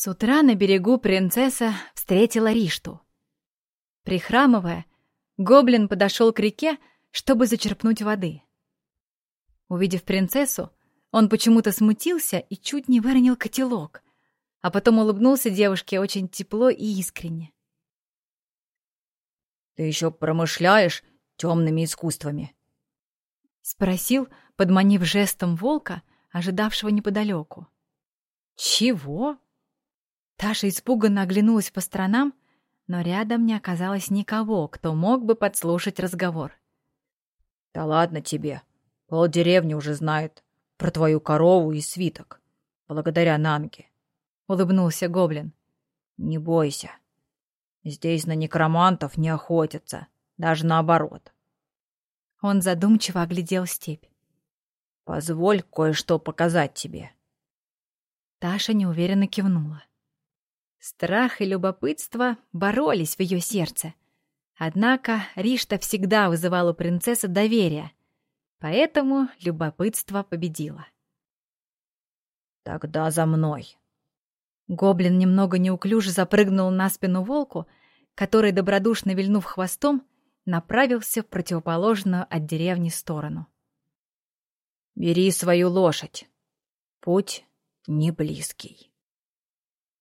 С утра на берегу принцесса встретила Ришту. Прихрамывая, гоблин подошел к реке, чтобы зачерпнуть воды. Увидев принцессу, он почему-то смутился и чуть не выронил котелок, а потом улыбнулся девушке очень тепло и искренне. «Ты еще промышляешь темными искусствами?» — спросил, подманив жестом волка, ожидавшего неподалеку. «Чего?» Таша испуганно оглянулась по сторонам, но рядом не оказалось никого, кто мог бы подслушать разговор. «Да ладно тебе. Пол деревни уже знает про твою корову и свиток, благодаря Нанге», — улыбнулся гоблин. «Не бойся. Здесь на некромантов не охотятся, даже наоборот». Он задумчиво оглядел степь. «Позволь кое-что показать тебе». Таша неуверенно кивнула. Страх и любопытство боролись в ее сердце. Однако Ришта всегда вызывала у принцессы доверие, поэтому любопытство победило. «Тогда за мной!» Гоблин немного неуклюже запрыгнул на спину волку, который, добродушно вильнув хвостом, направился в противоположную от деревни сторону. «Бери свою лошадь. Путь не близкий».